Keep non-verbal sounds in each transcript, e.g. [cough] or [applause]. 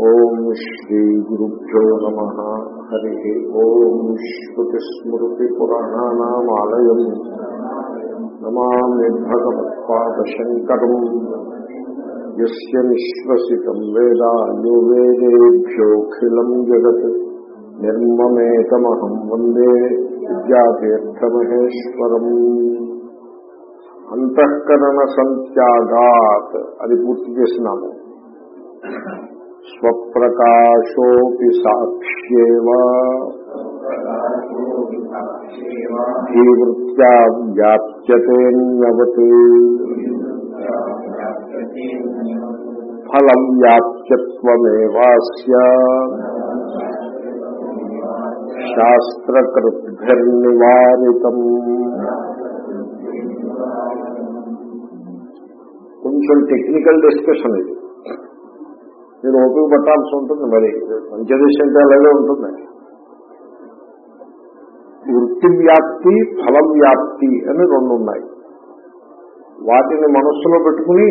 ఓం శ్రీ గురుభ్యో నమ. హరి ఓం శ్రుతిస్మృతిపురాణానామాలయం నమామి భగవత్పాదశంకరం. యస్య నిశ్వసితం వేద యో వేదేభ్యోఖిలం జగత్. నిర్మమేతమహం వందే విద్యాతీర్థమహేశ్వరం. అంతఃకరణ సంత్యాగాత్. అది పూర్తి చేసినాము. స్వప్రకాశోపి సాక్ష్యేవ ధీవృత్యా వ్యాప్యతేన్యవత్ ఫలం వ్యాప్యత్వమేవాస్య శాస్త్రకృద్భిర్నివారితం కొంచెం టెక్నికల్ డిస్కషన్ ఇది. మీరు ఓపిక పట్టాల్సి ఉంటుంది మరి. పంచదశ అంటే అలాగే ఉంటుంది. వృత్తి వ్యాప్తి ఫల వ్యాప్తి అని రెండు ఉన్నాయి వాటిని మనస్సులో పెట్టుకుని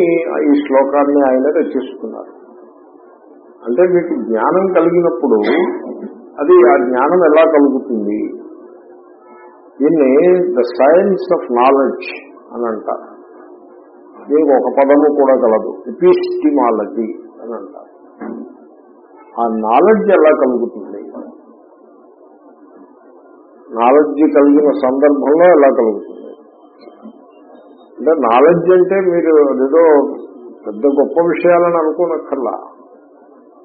ఈ శ్లోకాన్ని ఆయన రచిస్తున్నారు. అంటే మీకు జ్ఞానం కలిగినప్పుడు అది ఆ జ్ఞానం ఎలా కలుగుతుంది? దీన్ని ద సైన్స్ ఆఫ్ నాలెడ్జ్ అని అంటారు. దీనికి ఒక పదము కూడా కలదు. ఎపిస్టిమాలజీ అని అంటారు. ఆ నాలెడ్జ్ ఎలా కలుగుతుంది? నాలెడ్జ్ కలిగిన సందర్భంలో ఎలా కలుగుతుంది? అంటే నాలెడ్జ్ అంటే మీరు ఏదో పెద్ద గొప్ప విషయాలని అనుకోనక్కర్లా.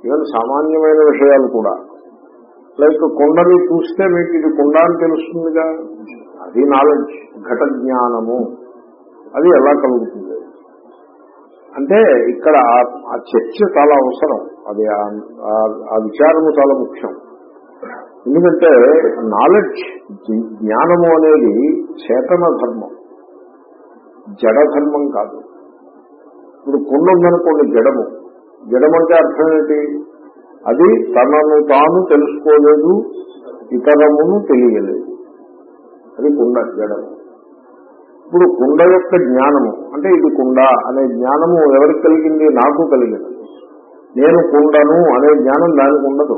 ఈవెన్ సామాన్యమైన విషయాలు కూడా. లైక్ కొండని చూస్తే మీకు ఇది కొండ అని తెలుస్తుందిగా? అది నాలెడ్జ్ ఘట జ్ఞానము అది ఎలా కలుగుతుంది? అంటే ఇక్కడ ఆ చర్చ చాలా అవసరం. అది ఆ విచారము చాలా ముఖ్యం. ఎందుకంటే నాలెడ్జ్ జ్ఞానము అనేది చేతన ధర్మం. జడ ధర్మం కాదు. ఇప్పుడు కొండ ఉందనుకోండి జడము. జడమంటే అర్థం ఏంటి? అది తనను తాను తెలుసుకోలేదు ఇతరమును తెలియలేదు. అది కొండ జడము. ఇప్పుడు కుండ యొక్క జ్ఞానము అంటే ఇది కుండ అనే జ్ఞానము ఎవరికి కలిగింది? నాకు కలిగింది. నేను కుండను అనే జ్ఞానం దానికి ఉండదు.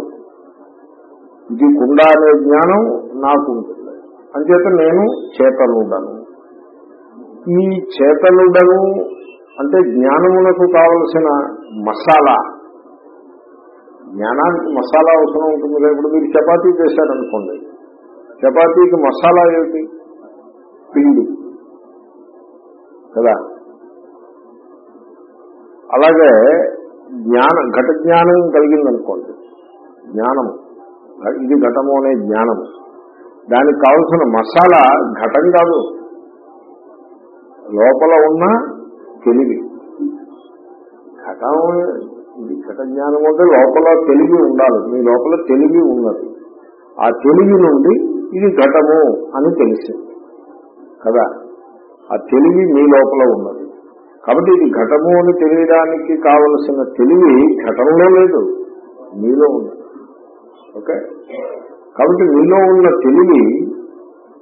ఇది కుండ అనే జ్ఞానం నాకు ఉంటుంది. అంచేత నేను చేతనుడను. ఈ చేతనుడను అంటే జ్ఞానమునకు కావలసిన మసాలా. జ్ఞానానికి మసాలా అవసరం ఉంటుంది ఇప్పుడు మీరు చపాతీ చేశారనుకోండి. చపాతీకి మసాలా ఏమిటి? పిండి. కదా? అలాగే జ్ఞానం ఘట జ్ఞానం కలిగిందనుకోండి. జ్ఞానము ఇది ఘటము అనే జ్ఞానము. దానికి కావలసిన మసాలా ఘటం కాదు. లోపల ఉన్న తెలివి. ఘటం ఇది ఘట జ్ఞానం అంటే లోపల తెలివి ఉండాలి. మీ లోపల తెలివి ఉన్నది. ఆ తెలివి నుండి ఇది ఘటము అని తెలిసింది. కదా? ఆ తెలివి మీ లోపల ఉన్నది. కాబట్టి ఇది ఘటము అని తెలియడానికి కావలసిన తెలివి ఘటంలో లేదు మీలో ఉంది ఓకే? కాబట్టి మీలో ఉన్న తెలివి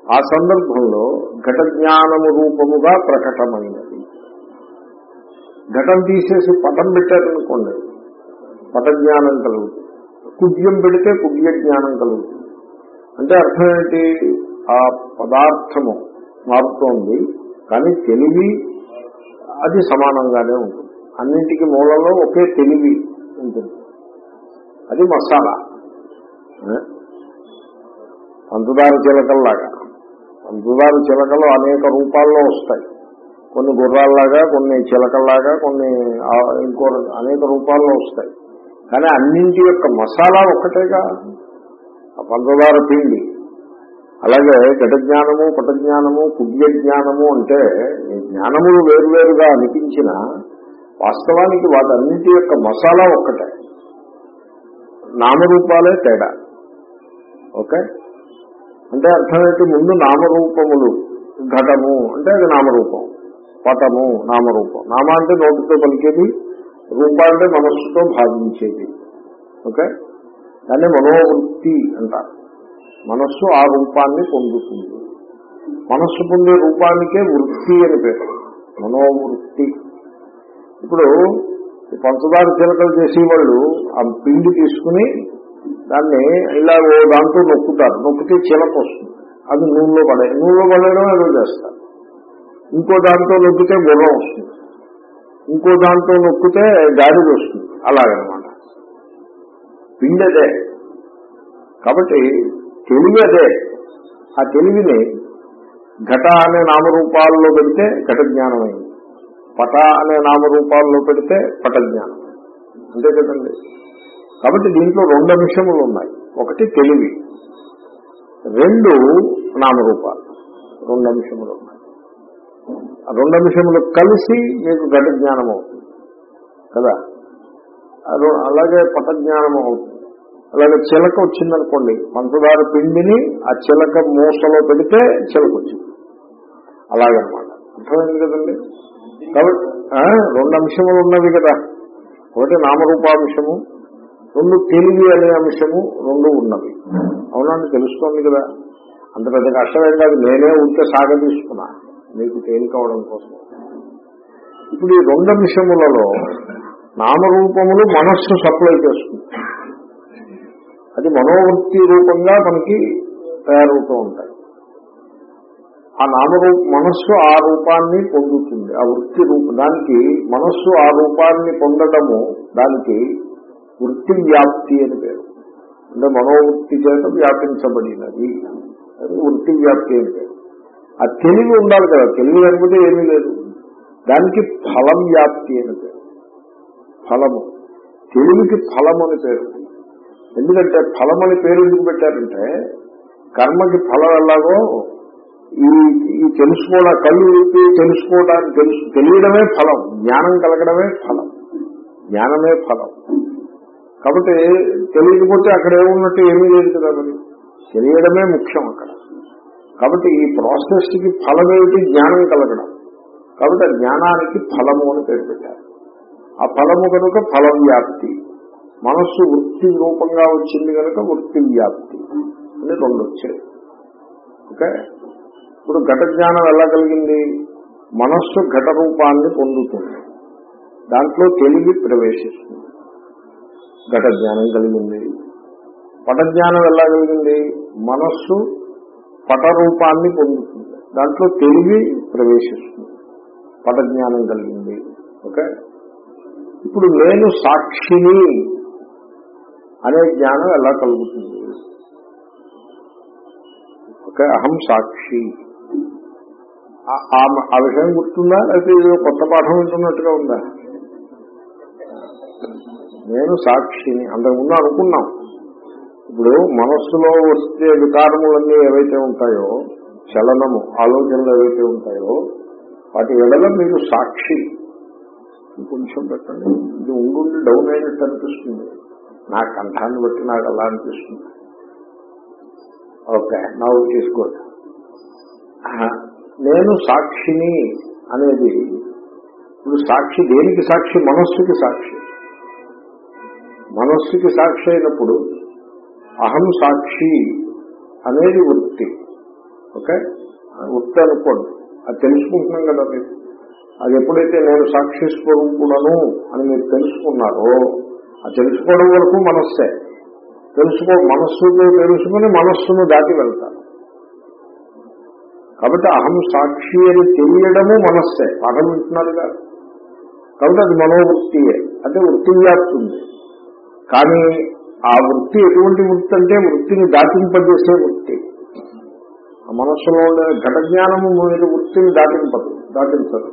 ఆ సందర్భంలో ఘట జ్ఞానము రూపముగా ప్రకటమైనది. ఘటం తీసేసి పటం పెట్టారనుకోండి పట జ్ఞానం కలుగుతుంది. కుడ్యం పెడితే కుడ్య జ్ఞానం కలుగుతుంది. అంటే అర్థం ఏంటి? ఆ పదార్థము మారుతోంది కానీ తెలివి అది సమానంగానే ఉంటుంది. అన్నింటికి మూలంలో ఒకే తెలివి ఉంటుంది. అది మసాలా. పంచదార చిలకల్లాగా. పంచదార చిలకలు అనేక రూపాల్లో వస్తాయి. కొన్ని గుర్రాల్లాగా కొన్ని చిలకల్లాగా కొన్ని ఇంకో అనేక రూపాల్లో వస్తాయి. కానీ అన్నింటి యొక్క మసాలా ఒక్కటేగా. ఆ పంచదార పిండి అలాగే ఘట జ్ఞానము పట జ్ఞానము జ్ఞానము అంటే జ్ఞానములు వేరువేరుగా అనిపించిన వాస్తవానికి వాటన్నిటి యొక్క మసాలా ఒక్కటే. నామరూపాలే తేడా. ఓకే? అంటే అర్థమైతే ముందు నామరూపములు ఘటము అంటే అది నామరూపం. పటము నామరూపం. నామ అంటే నోటితో పలికేది రూప అంటే మనస్సుతో భావించేది. ఓకే? దాన్ని మనోవృత్తి అంటారు. మనస్సు ఆ రూపాన్ని పొందుతుంది. మనస్సు పొందే రూపానికే వృత్తి అని పేరు. మనోవృత్తి. ఇప్పుడు పంచదార చిలకలు చేసేవాళ్ళు ఆ పిండి తీసుకుని దాన్ని ఇలా ఓ దాంతో నొక్కుతారు. నొక్కితే చిలక వస్తుంది. అది నూనెలో పడే నూనెలో పడేయడం ఏదో చేస్తారు. ఇంకో దాంతో నొక్కితే గుర్రం వస్తుంది. ఇంకో దాంతో నొక్కితే గాడిద వస్తుంది. అలాగనమాట. పిండి అదే కాబట్టి తెలివి అదే. ఆ తెలివిని ఘట అనే నామరూపాల్లో పెడితే ఘట జ్ఞానమైంది పట అనే నామరూపాల్లో పెడితే పట జ్ఞానం అంతే కదండి? కాబట్టి దీంట్లో రెండు అంశములు ఉన్నాయి. ఒకటి తెలివి. రెండు నామరూపాలు. రెండు అంశములు ఉన్నాయి. రెండు అంశములు కలిసి మీకు ఘట జ్ఞానం అవుతుంది కదా అలాగే పట జ్ఞానం అవుతుంది అలాగే చిలక వచ్చిందనుకోండి పంచదార పిండిని ఆ చిలక మూసలో పెడితే చిలక వచ్చింది. అలాగనమాట. అర్థమైంది కదండి? కాబట్టి రెండు అంశములు ఉన్నవి కదా. ఒకటి నామరూపాంశము రెండు తెలివి అనే అంశము రెండు ఉన్నవి. అవునండి తెలుస్తోంది కదా. అంత పెద్ద కష్టమేం కాదు. నేనే ఉంటే సాగదీసుకున్నా మీకు తేలికవడం కోసం. ఇప్పుడు ఈ రెండు అంశములలో నామరూపములు మనస్సు సప్లై చేస్తుంది. అది మనోవృత్తి రూపంగా మనకి తయారవుతూ ఉంటాయి. ఆ నామరూప మనస్సు ఆ రూపాన్ని పొందుతుంది. ఆ వృత్తి రూప దానికి మనస్సు ఆ రూపాన్ని పొందడము దానికి వృత్తి వ్యాప్తి అని పేరు. అంటే మనోవృత్తి చేత వ్యాపించబడినది. వృత్తి వ్యాప్తి అని పేరు. ఆ తెలివి ఉండాలి కదా. తెలివి లేకపోతే ఏమీ లేదు. దానికి ఫలం వ్యాప్తి అని పేరు. ఫలము. తెలివికి ఫలం అని పేరు. ఎందుకంటే ఫలం అని పేరు ఎందుకు పెట్టారంటే కర్మకి ఫలం ఎలాగో ఈ ఈ తెలుసుకోవడం కళ్ళు తెలుసుకోవడానికి తెలుసు తెలియడమే ఫలం జ్ఞానం కలగడమే ఫలం జ్ఞానమే ఫలం. కాబట్టి తెలియకపోతే అక్కడ ఏమున్నట్టు ఏమీ లేదు కదా మరి. తెలియడమే ముఖ్యం అక్కడ. కాబట్టి ఈ ప్రాసెస్కి ఫలం ఏమిటి? జ్ఞానం కలగడం. కాబట్టి జ్ఞానానికి ఫలము అని పేరు పెట్టారు. ఆ ఫలము కనుక ఫలం వ్యాప్తి మనస్సు వృత్తి రూపంగా వచ్చింది కనుక వృత్తి వ్యాప్తి అని రెండు వచ్చాయి ఓకే? ఇప్పుడు ఘట జ్ఞానం ఎలా కలిగింది? మనస్సు ఘట రూపాన్ని పొందుతుంది. దాంట్లో తెలివి ప్రవేశిస్తుంది. ఘట జ్ఞానం కలిగింది. పట జ్ఞానం ఎలా కలిగింది? మనస్సు పట రూపాన్ని పొందుతుంది. దాంట్లో తెలివి ప్రవేశిస్తుంది. పట జ్ఞానం కలిగింది. ఓకే? ఇప్పుడు నేను సాక్షిని అనే జ్ఞానం ఎలా కలుగుతుంది? ఓకే అహం సాక్షి. ఆ- విషయం గుర్తుందా? లేకపోతే కొత్త పాఠం వింటున్నట్టుగా ఉందా? నేను సాక్షిని అంతకుముందు అనుకున్నాం. ఇప్పుడు మనస్సులో వచ్చే వికారములన్నీ ఏవైతే ఉంటాయో చలనము ఆలోచనలు ఏవైతే ఉంటాయో వాటి ఎడల మీరు సాక్షి. కొంచెం పెట్టండి. ఇది ఉండి డౌన్ అయినట్టు అనిపిస్తుంది. నా కంఠాన్ని బట్టి నాకు అలా అనిపిస్తుంది. ఓకే నవ్వు తీసుకోండి. నేను సాక్షిని అనేది ఇప్పుడు సాక్షి దేనికి సాక్షి? మనస్సుకి సాక్షి. మనస్సుకి సాక్షి అయినప్పుడు అహం సాక్షి అనేది వృత్తి. ఓకే? వృత్తి అనుకోండి. అది తెలుసుకుంటున్నాం కదా మీరు. అది ఎప్పుడైతే నేను సాక్షి స్వరూపుడను అని మీరు తెలుసుకున్నారో ఆ తెలుసుకోవడం వరకు మనస్సే. తెలుసుకో మనస్సుతో తెలుసుకుని మనస్సును దాటి వెళ్తారు కాబట్టి అహం సాక్షి అని తెలియడము మనస్సే. పాఠం వింటున్నారు కాదు? కాబట్టి అది మనోవృత్తియే. అంటే వృత్తి వ్యాప్తుంది. కానీ ఆ వృత్తి ఎటువంటి వృత్తి అంటే వృత్తిని దాటింపజేసే వృత్తి. ఆ మనస్సులో ఉండే ఘట జ్ఞానము మీరు వృత్తిని దాటింపదు దాటించదు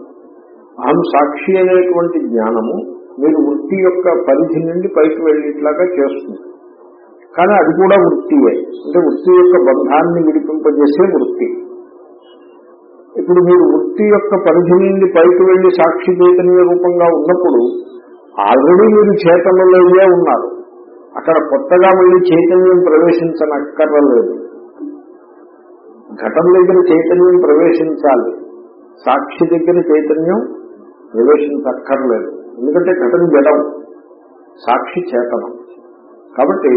అహం సాక్షి అనేటువంటి జ్ఞానము మీరు వృత్తి యొక్క పరిధి నుండి పైకి వెళ్ళేట్లాగా చేస్తుంది. కానీ అది కూడా వృత్తియే అంటే వృత్తి యొక్క బంధాన్ని విడిపింపజేసే వృత్తి. ఇప్పుడు మీరు వృత్తి యొక్క పరిధి నుండి పైకి వెళ్ళి సాక్షి చైతన్య రూపంగా ఉన్నప్పుడు ఆల్రెడీ మీరు చేతనలోనే ఉన్నారు. అక్కడ కొత్తగా మళ్ళీ చైతన్యం ప్రవేశించనక్కర్లేదు. ఘటన దగ్గర చైతన్యం ప్రవేశించాలి. సాక్షి దగ్గర చైతన్యం ప్రవేశించక్కర్లేదు. ఎందుకంటే ఘటన జడం సాక్షి చేతనం. కాబట్టి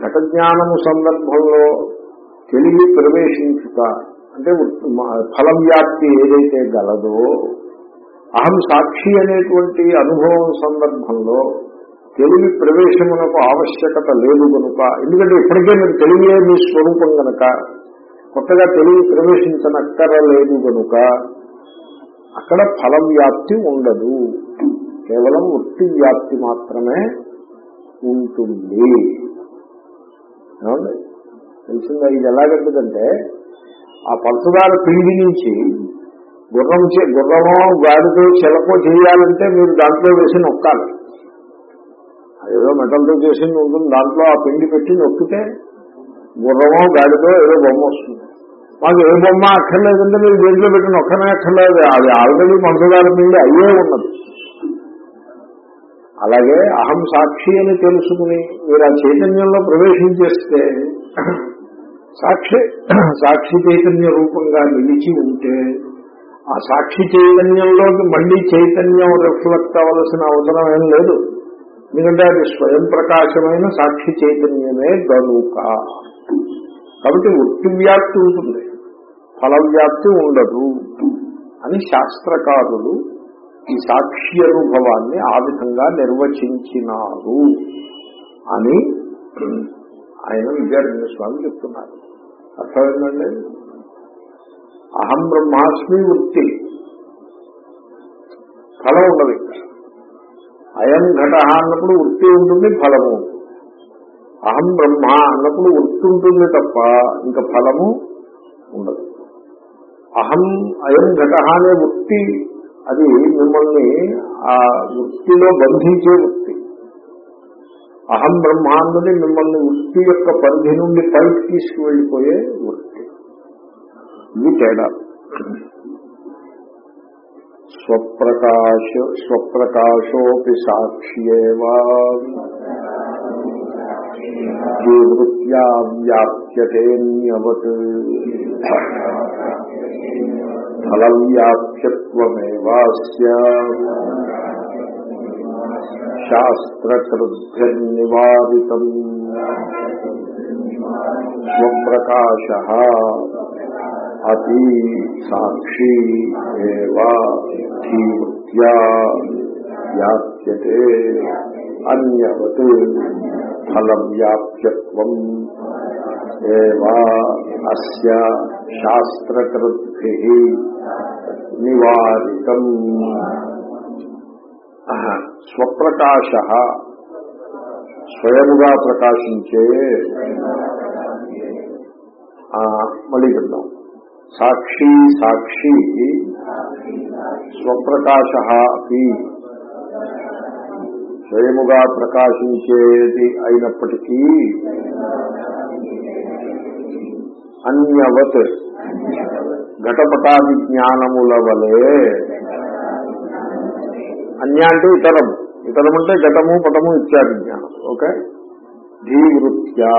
ఘట జ్ఞానము సందర్భంలో తెలివి ప్రవేశించుట అంటే ఫలం వ్యాప్తి ఏదైతే గలదో అహం సాక్షి అనేటువంటి అనుభవం సందర్భంలో తెలివి ప్రవేశమునకు ఆవశ్యకత లేదు కనుక ఎందుకంటే ఇప్పటికే మీరు తెలివే మీ స్వరూపం గనక కొత్తగా తెలివి ప్రవేశించనక్కరలేదు కనుక అక్కడ ఫల వ్యాప్తి ఉండదు. కేవలం వృత్తి వ్యాప్తి మాత్రమే ఉంటుంది. ఏమండి? తెలిసిందా? ఇది ఎలాగంటుందంటే ఆ పంచదార పిండి నుంచి గుర్రం గుర్రమో గాడితో చిలకో చేయాలంటే మీరు దాంట్లో వేసి నొక్కాలి. ఏదో మెటల్తో చేసింది ఉంటుంది దాంట్లో ఆ పిండి పెట్టి నొక్కితే గుర్రమో గాడితో ఏదో బొమ్మ వస్తుంది. మాకు ఏ బొమ్మ అక్కర్లేదంటే మీరు దేంట్లో పెట్టి నొక్కనే అక్కర్లేదు. అది ఆల్రెడీ పంచదార పిండి అయ్యే ఉన్నది. అలాగే అహం సాక్షి అని తెలుసుకుని మీరు ఆ చైతన్యంలో ప్రవేశించేస్తే సాక్షి సాక్షి చైతన్య రూపంగా నిలిచి ఉంటే ఆ సాక్షి చైతన్యంలోకి మళ్ళీ చైతన్యం రిఫ్లెక్ట్ అవ్వాల్సిన అవసరం ఏం లేదు. ఎందుకంటే అది స్వయం ప్రకాశమైన సాక్షి చైతన్యమే గనుక. కాబట్టి వృత్తి వ్యాప్తి ఉంటుంది. ఫల వ్యాప్తి ఉండదు అని శాస్త్రకారులు ఈ సాక్షి అనుభవాన్ని ఆ విధంగా నిర్వచించినారు అని ఆయన విద్యారణ్య స్వామి చెప్తున్నారు. అర్థమైందండి? అహం బ్రహ్మాస్మి వృత్తి. ఫలం ఉండదు అయం ఘట అన్నప్పుడు వృత్తి ఉంటుంది ఫలము అహం బ్రహ్మ అన్నప్పుడు వృత్తి ఉంటుంది తప్ప ఇంకా ఫలము ఉండదు. అహం అయం ఘట అనే వృత్తి అది మిమ్మల్ని ఆ వృత్తిలో బంధించే వృత్తి. అహం బ్రహ్మ అన్నది మిమ్మల్ని వృత్తి యొక్క పరిధి నుండి పైకి తీసుకువెళ్ళిపోయే వృత్తి. ఇది తేడా. స్వప్రకాశ స్వప్రకాశోపి సాక్ష్యేవా. వృత్యా వ్యాప్యతేన్యవత్ ఫల వ్యాప్యత్వమేవాస్య శాస్త్రకృద్భిర్నివారితం స్వప్రకాశ అతి సాక్షి ఏవా ధీవృత్యా వ్యాప్యతే అన్యవత్ ఫల వ్యాప్యత్వం బుద్ధి నివారితం స్వప్రకాశ. స్వయముగా ప్రకాశించే. మళ్ళీ చెప్దాం. సాక్షి సాక్షి. స్వప్రకాశ అపి. స్వయముగా ప్రకాశించేది అయినప్పటికీ అన్యవత్. ఘటపటాది జ్ఞానముల వలే అన్య అంటే ఇతరము ఇతరం అంటే ఘటము పటము ఇత్యాది జ్ఞానం ఓకే? ధీవృత్యా.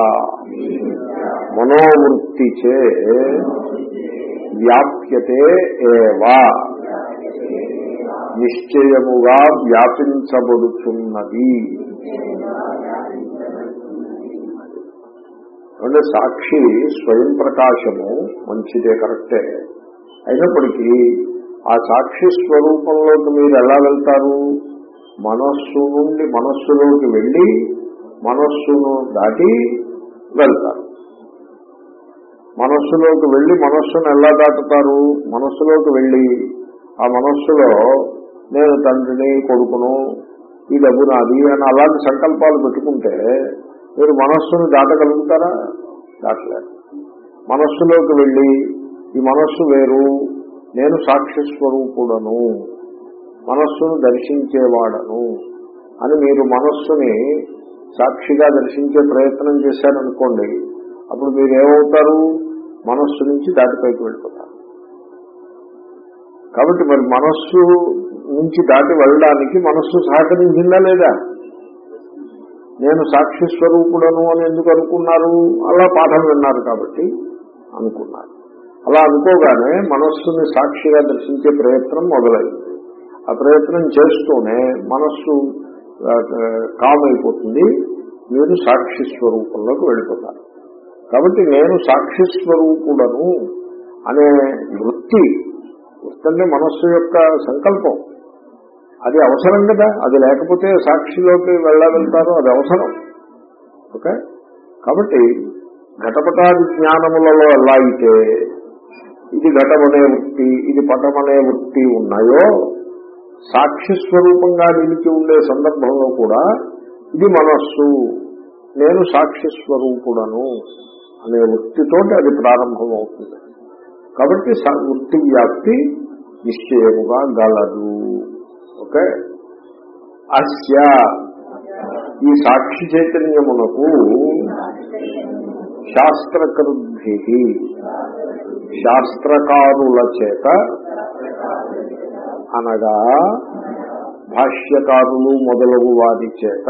మనోవృత్తి చే వ్యాప్యతే ఏవా. నిశ్చయముగా వ్యాపించబడుతున్నది అంటే సాక్షి స్వయం ప్రకాశము మంచిదే కరెక్టే. అయినప్పటికీ ఆ సాక్షి స్వరూపంలోకి మీరు ఎలా వెళ్తారు? మనస్సు నుండి మనస్సులోకి వెళ్ళి మనస్సును దాటి వెళ్తారు. మనస్సులోకి వెళ్ళి మనస్సును ఎలా దాటుతారు? మనస్సులోకి వెళ్ళి ఆ మనస్సులో నేను తండ్రిని కొడుకును ఈ డబ్బు నాది అని అలాంటి సంకల్పాలు పెట్టుకుంటే మీరు మనస్సును దాటగలుగుతారా? దాటలేరు. మనస్సులోకి వెళ్ళి ఈ మనస్సు వేరు. నేను సాక్షి స్వరూపుడను. మనస్సును దర్శించేవాడను అని మీరు మనస్సుని సాక్షిగా దర్శించే ప్రయత్నం చేశారనుకోండి అప్పుడు మీరు ఏమవుతారు మనస్సు నుంచి దాటిపైకి వెళ్ళిపోతారు. కాబట్టి మరి మనస్సు నుంచి దాటి వెళ్ళడానికి మనస్సు సహకరించిందా లేదా? నేను సాక్షి స్వరూపుడను అని ఎందుకు అనుకున్నారు? అలా పాఠం విన్నారు కాబట్టి అనుకున్నారు. అలా అనుకోగానే మనస్సుని సాక్షిగా దర్శించే ప్రయత్నం మొదలైంది. ఆ ప్రయత్నం చేస్తూనే మనస్సు కామైపోతుంది కామ్ అయిపోతుంది మీరు సాక్షి స్వరూపంలోకి వెళ్ళిపోతారు కాబట్టి నేను సాక్షి స్వరూపుడను అనే వృత్తి వృత్తి మనస్సు యొక్క సంకల్పం. అది అవసరం కదా. అది లేకపోతే సాక్షిలోకి వెళ్ళగలుగుతారు అది అవసరం. ఓకే? కాబట్టి ఘటపటాది జ్ఞానములలో ఎలా అయితే ఇది ఘటమనే వృత్తి ఇది పటమనే వృత్తి ఉన్నాయో సాక్షి స్వరూపంగా నిలిచి ఉండే సందర్భంలో కూడా ఇది మనస్సు నేను సాక్షి స్వరూపుడను అనే వృత్తితోటి అది ప్రారంభమవుతుంది. కాబట్టి వృత్తి వ్యాప్తి నిశ్చయముగా గలదు. ఓకే? అస్య ఈ సాక్షి చైతన్యమునకు శాస్త్రకృద్ధి శాస్త్రకారుల చేత అనగా భాష్యకారులు మొదలగు వారి చేత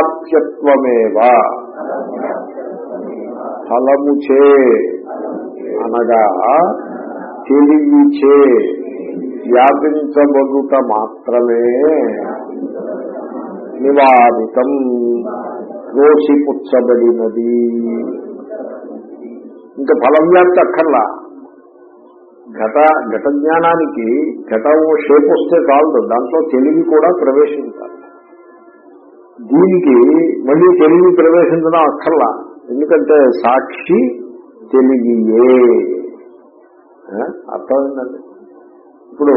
ఫలవ్యాప్యత్వమేవా ఫలముచే అనగా తెలివిచే వ్యాపించబడుట మాత్రమే నివారితం. రోషిపుచ్చబడినది ఇంకా ఫలం వ్యాప్తి అక్కర్లా. ఘట ఘట జ్ఞానానికి ఘటం షేప్ వస్తే చాలదు. దాంట్లో తెలివి కూడా ప్రవేశించాలి. దీనికి మళ్ళీ తెలివి ప్రవేశించడం అక్కర్లా. ఎందుకంటే సాక్షి తెలివియే. అర్థమైందండి? ఇప్పుడు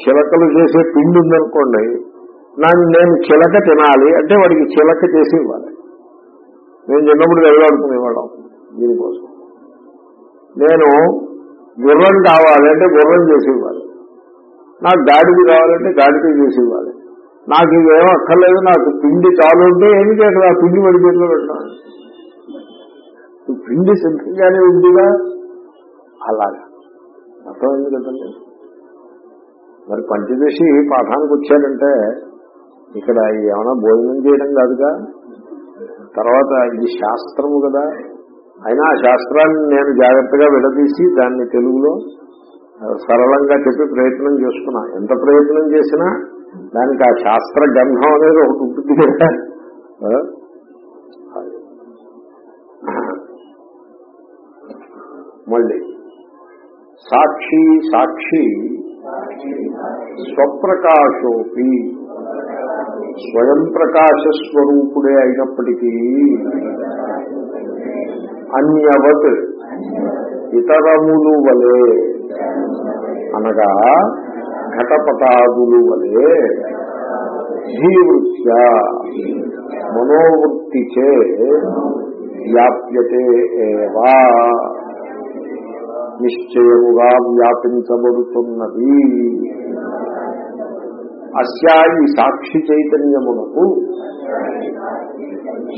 చిలకలు చేసే పిండి ఉందనుకోండి నన్ను నేను చిలక తినాలి. అంటే వాడికి చిలక చేసి ఇవ్వాలి. నేను చిన్నప్పుడు వెళ్ళాడుకునేవాళ్ళం దీనికోసం. నేను గుర్రం కావాలంటే గుర్రం చేసి ఇవ్వాలి. నాకు గాడిది కావాలంటే గాడిది చేసి ఇవ్వాలి. నాకు ఇవేం అక్కర్లేదు నాకు పిండి చాలు ఉంటే ఏమి చేయాలి? ఆ పిండి వాడి చేతిలో పెట్టాలి. పిండి సిద్ధంగానే ఉందిగా? అలాగా. అర్థమైంది కదండి? మరి పంచదశి పాఠానికి వచ్చానంటే ఇక్కడ ఏమైనా భోజనం చేయడం కాదుగా? తర్వాత ఇది శాస్త్రము కదా? అయినా ఆ శాస్త్రాన్ని నేను జాగ్రత్తగా విడదీసి దాన్ని తెలుగులో సరళంగా చెప్పి ప్రయత్నం చేసుకున్నా. ఎంత ప్రయత్నం చేసినా దానికి ఆ శాస్త్ర గంధం అనేది ఒకటి ఉంటుంది కదా. మళ్ళీ సాక్షి సాక్షి స్వప్రకాశోపి స్వయం ప్రకాశ స్వరూపుడే అయినప్పటికీ అన్యవత్. ఇతరములు వలే అనగా ఘటపటాదులు వలే జీవృత్య మనోవృత్తిచే వ్యాప్యతే ఏవా. నిశ్చయముగా వ్యాపించబడుతున్నది. అస్యా ఈ సాక్షి చైతన్యమునకు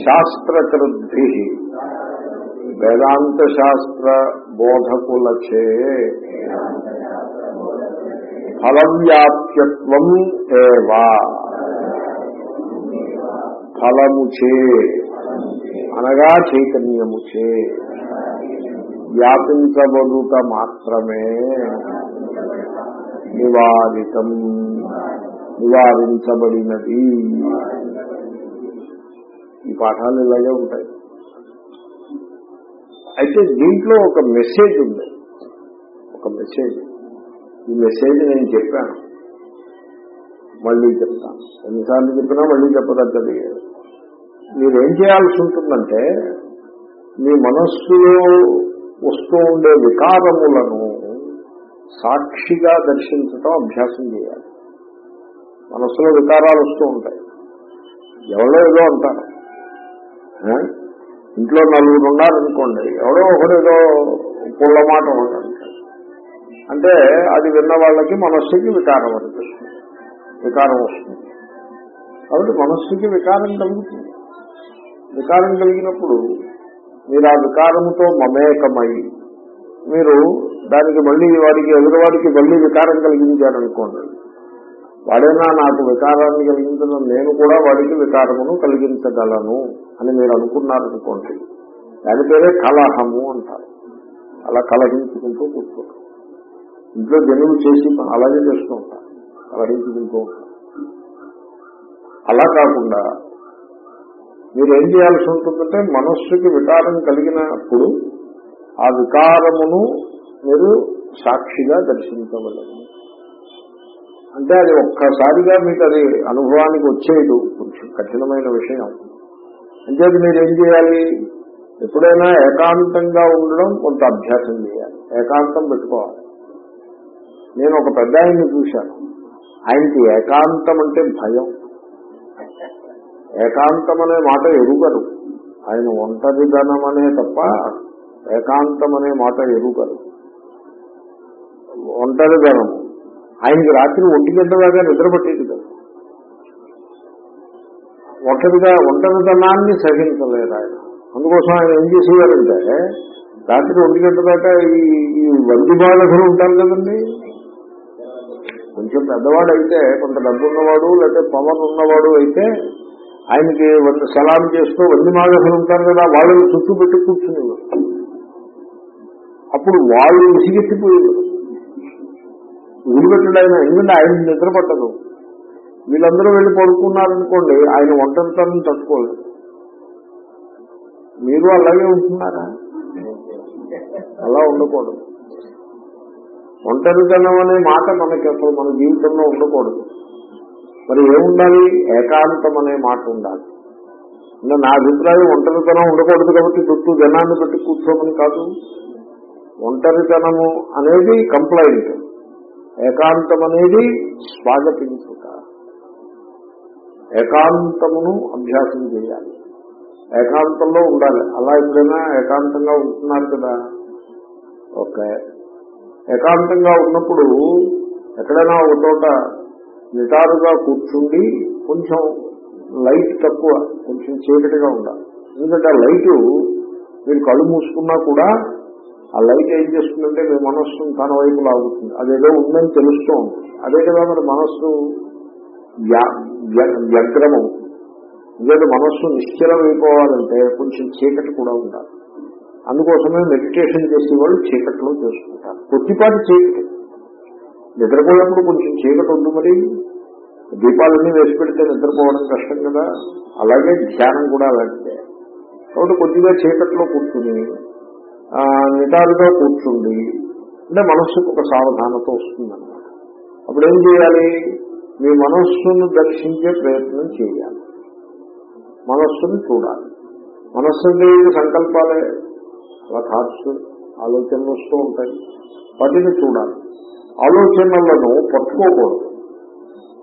శాస్త్రకృద్ధి వేదాంత శాస్త్ర బోధకులచే ఫలవ్యాప్యత్వం ఏవా? ఫలముచే. అనగా చైతన్యముచే. వ్యాపించబడుట మాత్రమే నివారితం. నివారించబడినది. ఈ పాఠాలు ఇలాగే ఉంటాయి. అయితే దీంట్లో ఒక మెసేజ్ ఉంది. ఒక మెసేజ్ ఈ మెసేజ్ నేను చెప్పాను. మళ్ళీ చెప్తాను ఎన్నిసార్లు చెప్పినా మళ్ళీ చెప్పదగ్గది. మీరేం చేయాల్సి ఉంటుందంటే మీ మనస్సులో వస్తూ ఉండే వికారములను సాక్షిగా దర్శించటం అభ్యాసం చేయాలి. మనస్సులో వికారాలు వస్తూ ఉంటాయి. ఎవరో ఏదో అంటారు. ఇంట్లో నలుగురు ఉన్నారనుకోండి ఎవడో ఒకడేదో పుల్ల మాట ఒకటి అంటే అది విన్న వాళ్ళకి మనస్సుకి వికారం అనిపిస్తుంది వికారం వస్తుంది. కాబట్టి మనస్సుకి వికారం కలుగుతుంది. వికారం కలిగినప్పుడు మీరు ఆ వికారముతో మమేకమై మీరు దానికి మళ్ళీ వాడికి ఎదురువాడికి మళ్ళీ వికారం కలిగించారనుకోండి వాడైనా నాకు వికారాన్ని కలిగించడం నేను కూడా వాడికి వికారమును కలిగించగలను. అని మీరు అనుకున్నారనుకోండి దాని పేరే కలహము అంటారు. అలా కలహించుకుంటూ కూర్చుంటారు. ఇంట్లో జనులు చేసి అలాగే చేస్తూ ఉంటారు. కలహించుకుంటూ ఉంటారు. అలా కాకుండా మీరు ఏం చేయాల్సి ఉంటుందంటే మనస్సుకి వికారం కలిగినప్పుడు ఆ వికారమును మీరు సాక్షిగా దర్శించవలము అంటే అది ఒక్కసారిగా మీకు అది అనుభవానికి వచ్చేది కొంచెం కఠినమైన విషయం. అంచేది మీరు ఏం చేయాలి? ఎప్పుడైనా ఏకాంతంగా ఉండడం కొంత అభ్యాసం చేయాలి. ఏకాంతం పెట్టుకోవాలి. నేను ఒక పెద్ద ఆయన్ని చూశాను. ఆయనకి ఏకాంతం అంటే భయం. ఏకాంతం అనే మాట ఎరుగరు ఆయన ఒంటరిధనం అనే తప్ప ఏకాంతం అనే మాట ఎరుగరు ఒంటరిధనం ఆయనకి రాత్రి ఒంటి గంట దాకా నిద్ర పట్టేది కదా. ఒంటరిగా ఒంటరితనాన్ని సహించలేదు ఆయన. అందుకోసం ఆయన ఏం చేసేవారంటే రాత్రి ఒంటి గంట దాకా ఈ ఈ వంది బాలకులు ఉంటారు కదండి. కొంచెం పెద్దవాడు అయితే కొంత డబ్బు ఉన్నవాడు లేకపోతే పవర్ ఉన్నవాడు అయితే ఆయనకి వంద సలాం చేస్తూ వంది మాగసులు ఉంటారు కదా వాళ్ళని చుట్టూ పెట్టి కూర్చునేవారు. అప్పుడు వాళ్ళు విసిగెత్తిపోయేవారు వదిలిపెట్టడు ఆయన ఎందుకంటే ఆయన నిద్రపట్టదు వీళ్ళందరూ వెళ్ళి పడుకున్నారనుకోండి ఆయన ఒంటరితనం తట్టుకోలేదు. మీరు అలాగే ఉంటున్నారా? అలా ఉండకూడదు. ఒంటరితనం అనే మాట మనకి అసలు మన జీవితంలో ఉండకూడదు. మరి ఏముండాలి? ఏకాంతం అనే మాట ఉండాలి. ఇంకా నా అభిప్రాయం ఒంటరితనం ఉండకూడదు కాబట్టి చుట్టూ జనాన్ని పెట్టి కూర్చోమని కాదు. ఒంటరితనము అనేది కంప్లైంట్. ఏకాంతం అనేది స్వాగతించుట. ఏకాంతమును అభ్యాసం చేయాలి. ఏకాంతంలో ఉండాలి. అలా ఎప్పుడైనా ఏకాంతంగా ఉంటున్నారు కదా? ఓకే. ఏకాంతంగా ఉన్నప్పుడు ఎక్కడైనా ఒక చోట నిటారుగా కూర్చుండి కొంచెం లైట్ తక్కువ కొంచెం చీకటిగా ఉండాలి. ఎందుకంటే ఆ లైటు మీరు కళ్ళు మూసుకున్నా కూడా ఆ లైట్ ఏం చేస్తుందంటే మీ మనస్సును తన వైపు లాగుతుంది అదేదో ఉందని తెలుస్తూ ఉంటుంది. అదే కదా మరి మనస్సు వ్యగ్రం అవుతుంది ఎందుకంటే మనస్సు నిశ్చలం అయిపోవాలంటే కొంచెం చీకటి కూడా ఉండాలి. అందుకోసమే మెడిటేషన్ చేసే వాళ్ళు చీకట్లో చేసుకుంటారు. కొద్దిపాటి చీకటి. నిద్రపోయినప్పుడు కొంచెం చీకటి ఉంది మరి. దీపాలన్నీ వేసి పెడితే నిద్రపోవడం కష్టం కదా. అలాగే ధ్యానం కూడా అలాంటిదే. కాబట్టి కొద్దిగా చీకట్లో కూర్చుని నిటారుగా కూర్చుండి అంటే మనస్సుకు ఒక సావధానత వస్తుందన్నమాట. అప్పుడు ఏం చేయాలి? మీ మనస్సును దర్శించే ప్రయత్నం చేయాలి. మనస్సును చూడాలి. మనస్సు అంటే సంకల్పాలే? అలా థాట్స్ ఆలోచనలు వస్తూ ఉంటాయి. వాటిని చూడాలి. ఆలోచనలను పట్టుకోకూడదు.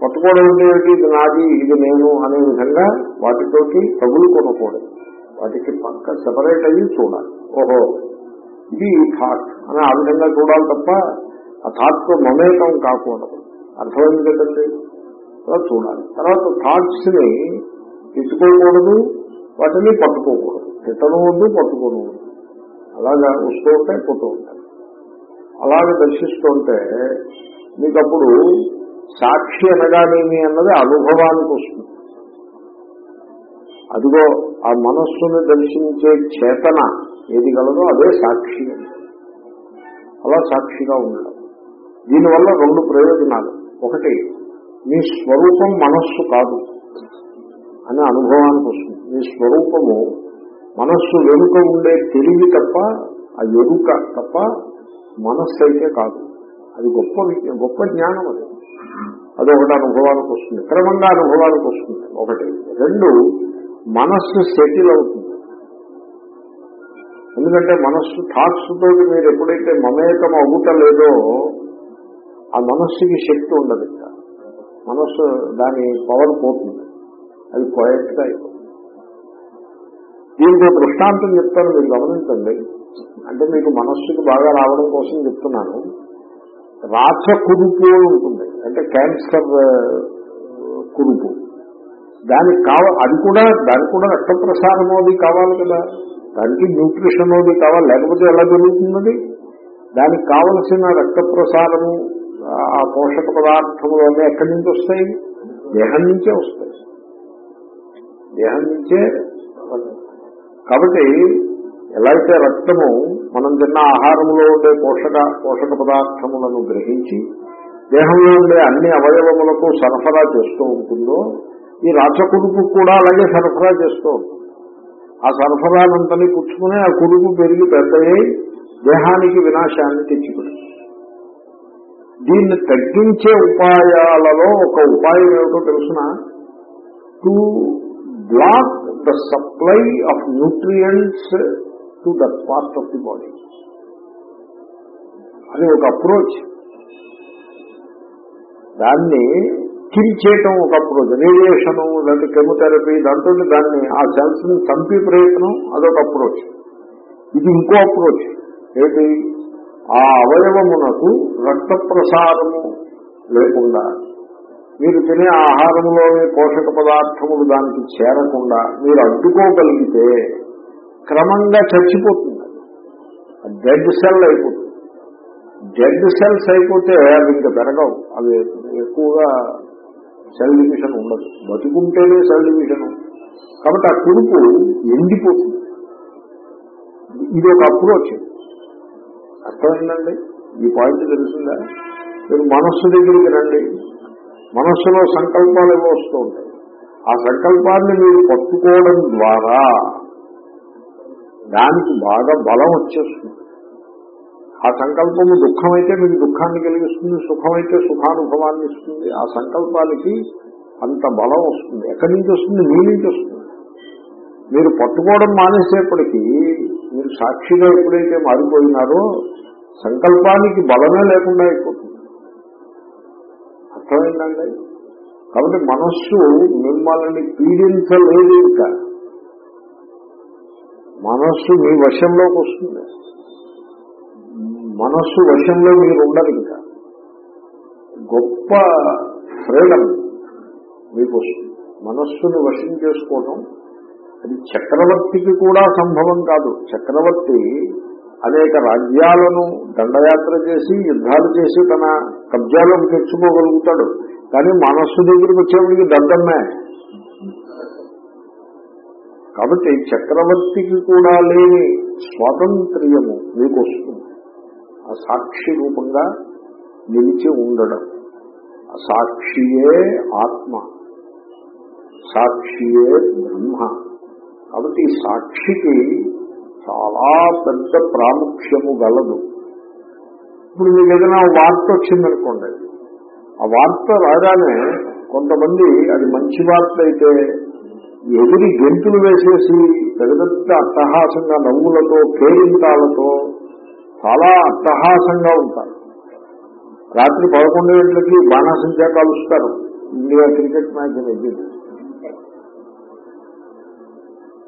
పట్టుకోవడం అంటే ఇది నాది ఇది నేను అనే విధంగా వాటితోటి తగులుకొనకూడదు వాటికి పక్క సెపరేట్ అయ్యి చూడాలి. ఓహో ఇది ఈ థాట్ అని ఆ విధంగా చూడాలి తప్ప ఆ థాట్తో మమేకం కాకూడదు. అర్థమైంది కదండి అలా చూడాలి. తర్వాత థాట్స్ని తిట్టుకోకూడదు వాటిని పట్టుకోకూడదు. తిట్టడం వద్దు పట్టుకోను అలాగా వస్తూ ఉంటాయి పోతూ ఉంటాయి. అలాగే దర్శిస్తుంటే మీకు అప్పుడు సాక్షి అనగానేమి అన్నది అనుభవానికి వస్తుంది. అదిగో ఆ మనస్సును దర్శించే చేతన ఏది గలదో అదే సాక్షి అలా సాక్షిగా ఉండడం దీనివల్ల రెండు ప్రయోజనాలు. ఒకటి మీ స్వరూపం మనస్సు కాదు అనే అనుభవానికి వస్తుంది. మీ స్వరూపము మనస్సు వెనుక ఉండే తెలివి తప్ప ఆ ఎరుక తప్ప మనస్సు అయితే కాదు. అది గొప్ప గొప్ప జ్ఞానం అది. అదొకటి అనుభవానికి వస్తుంది. క్రమంగా అనుభవానికి వస్తుంది. ఒకటి. రెండు మనస్సు సెటిల్ అవుతుంది. ఎందుకంటే మనస్సు థాట్స్ తోటి మీరు ఎప్పుడైతే మమేకం లేదో ఆ మనస్సుకి శక్తి ఉండదు ఇంకా. మనస్సు దాని పవర్ పోతుంది. అది క్వైట్గా అయిపోతుంది. దీనికి దృష్టాంతం చెప్తాను మీరు గమనించండి. అంటే మీకు మనస్సుకి బాగా రావడం కోసం చెప్తున్నాను. రాచ కురుపు ఉంటుంది. అంటే క్యాన్సర్ కురుపు. దానికి కావ అది కూడా దానికి కూడా రక్త ప్రసారం అది కావాలి కదా. దానికి న్యూట్రిషన్ అది కావాలి. లేకపోతే ఎలా జరుగుతున్నది దానికి కావలసిన రక్త ప్రసారము ఆ పోషక పదార్థములు అన్నీ ఎక్కడి నుంచి వస్తాయి? దేహం నుంచే వస్తాయి. దేహం నుంచే కాబట్టి ఎలా అయితే రక్తము మనం తిన్న ఆహారంలో ఉండే పోషక పోషక పదార్థములను గ్రహించి దేహంలో ఉండే అన్ని అవయవములకు సరఫరా చేస్తూ ఉంటుందో ఈ రాచకుడుకు కూడా అలాగే సరఫరా చేస్తూ ఆ సరఫరానంతని పుచ్చుకుని ఆ కుడుకు పెరిగి పెద్దయ్యి దేహానికి వినాశాన్ని తెచ్చిపెడుతుంది. దీన్ని తగ్గించే ఉపాయాలలో ఒక ఉపాయం ఏమిటో తెలుసిన? To block the supply of nutrients to that part of the body. అది ఒక అప్రోచ్. దాన్ని కిల్ చేయటం ఒక అప్రోచ్. రేడియేషన్ లేదంటే కెమోథెరపీ దాంతో దాన్ని ఆ సెల్స్ని చంపే ప్రయత్నం అదొక అప్రోచ్. ఇది ఇంకో అప్రోచ్. ఏంటి ఆ అవయవమునకు రక్త ప్రసారము లేకుండా మీరు తినే ఆహారంలోని పోషక పదార్థములు దానికి చేరకుండా మీరు అడ్డుకోగలిగితే క్రమంగా చచ్చిపోతుంది. డెడ్ సెల్ అయిపోతుంది. డెడ్ సెల్స్ అయిపోతే అవి ఇంకా పెరగవు. అవి ఎక్కువగా సెల్ డివిజన్ ఉండదు. బతుకుంటేనే సెల్ డివిజన్ కాబట్టి ఆ కురుపు ఎండిపోతుంది. ఇది ఒక అప్రోచ్. అర్థమైందండి ఈ పాయింట్ తెలిసిందా మీరు మనస్సు దగ్గరికి రండి. మనస్సులో సంకల్పాలు ఏవో వస్తూ ఉంటాయి. ఆ సంకల్పాన్ని మీరు పట్టుకోవడం ద్వారా దానికి బాగా బలం వచ్చేస్తుంది. ఆ సంకల్పము దుఃఖమైతే మీకు దుఃఖాన్ని కలిగిస్తుంది సుఖమైతే సుఖానుభవాన్ని ఇస్తుంది. ఆ సంకల్పానికి అంత బలం వస్తుంది. ఎక్కడి నుంచి వస్తుంది? మీ నుంచి వస్తుంది. మీరు పట్టుకోవడం మానేసేపటికి మీరు సాక్షిగా ఎప్పుడైతే మారిపోయినారో సంకల్పానికి బలమే లేకుండా అయిపోతుంది. అర్థమైందండి? కాబట్టి మనస్సు మిమ్మల్ని పీడించలేదు ఇంకా. మనస్సు మీ వశంలోకి వస్తుంది. మనస్సు వశంలో మీరు ఉండరు ఇంకా. గొప్ప ఫ్రీడమ్ మీకు వస్తుంది. మనస్సును వశం చేసుకోవడం అది చక్రవర్తికి కూడా సంభవం కాదు. చక్రవర్తి అనేక రాజ్యాలను దండయాత్ర చేసి యుద్ధాలు చేసి తన కబ్జాలను తెచ్చుకోగలుగుతాడు. కానీ మనస్సు దగ్గరికి వచ్చేప్పటికి దద్దమ్మే కాబట్టి చక్రవర్తికి కూడా లేని స్వాతంత్ర్యము మీకు వస్తుంది ఆ సాక్షి రూపంగా నిలిచి ఉండడం. సాక్షియే ఆత్మ. సాక్షియే బ్రహ్మ. కాబట్టి ఈ సాక్షికి చాలా పెద్ద ప్రాముఖ్యము గలదు. ఇప్పుడు మీకు ఏదైనా వార్త వచ్చిందనుకోండి. ఆ వార్త రాగానే కొంతమంది అది మంచి వార్త అయితే ఎదురి గెంతులు వేసేసి పెద్ద పెద్ద అట్టహాసంగా నవ్వులతో కేరింతాలతో చాలా అట్టహాసంగా ఉంటారు. రాత్రి పదకొండు గంటలకి బాణాసంచా కలుస్తారు. ఇండియా క్రికెట్ మ్యాచ్ అనేది.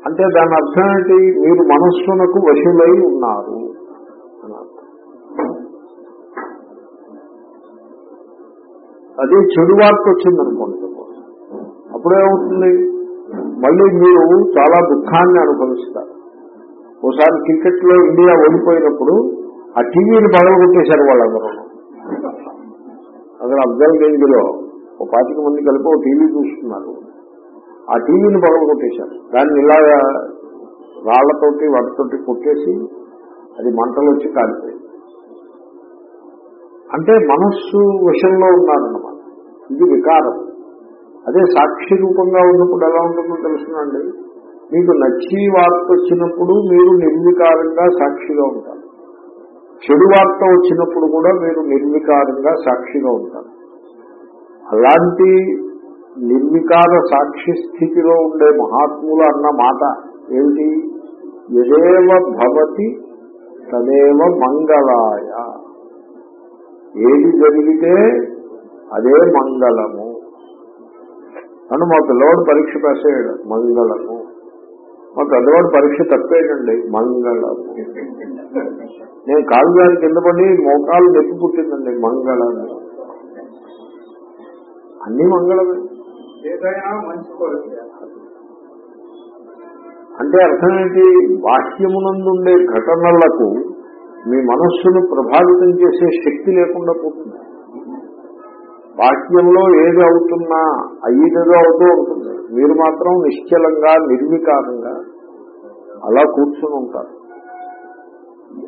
అంటే దాని అర్థం ఏంటి? మీరు మనస్సునకు వశులై ఉన్నారు. అది చెడు వార్త వచ్చిందనుకోండి. అప్పుడేమవుతుంది మళ్ళీ మీరు చాలా దుఃఖాన్ని అనుభవిస్తారు. ఒకసారి క్రికెట్లో ఇండియా ఓడిపోయినప్పుడు ఆ టీవీని పగలగొట్టేశారు వాళ్ళందరూ. అక్కడ అబ్దల్ గేజ్లో ఒక పాతిక మంది కలిపి ఒక టీవీ చూస్తున్నారు. ఆ టీవీని పగలగొట్టేశారు. దాన్ని ఇలాగా రాళ్ళతోటి వాటితోటి కొట్టేసి అది మంటలు వచ్చి కాలిపోయింది. అంటే మనస్సు వశంలో ఉన్నారన్నమాట. ఇది వికారం. అదే సాక్షి రూపంగా ఉన్నప్పుడు ఎలా ఉంటుందో తెలుసునండి. మీకు నచ్చి వార్త వచ్చినప్పుడు మీరు నిర్వికారంగా సాక్షిగా ఉంటారు. చెడు వార్త వచ్చినప్పుడు కూడా మీరు నిర్వికారంగా సాక్షిగా ఉంటారు. అలాంటి నిర్వికార సాక్షి స్థితిలో ఉండే మహాత్ములు అన్న మాట ఏమిటి? ఎదేవ భవతి తదేవ మంగళాయ. ఏది జరిగితే అదే మంగళము. అని మా పిల్లవాడు పరీక్ష పాస్ మంగళము. మా పెద్దవాడు పరీక్ష తప్పేయండి మంగళము. నేను కాలు గారి కింద పడి మోకాలు నొప్పి పుట్టిందండి మంగళము. అన్ని మంగళమే. ఏదైనా మంచి కొరకు అంటే అర్థం ఏంటి? బాహ్యమునందుండే ఘటనలకు మీ మనస్సును ప్రభావితం చేసే శక్తి లేకుండా పోతుంది. బాహ్యంలో ఏది అవుతున్నా అయ్యేదో అవుతూ ఉంటుంది. మీరు మాత్రం నిశ్చలంగా నిర్వికారంగా అలా కూర్చుని ఉంటారు.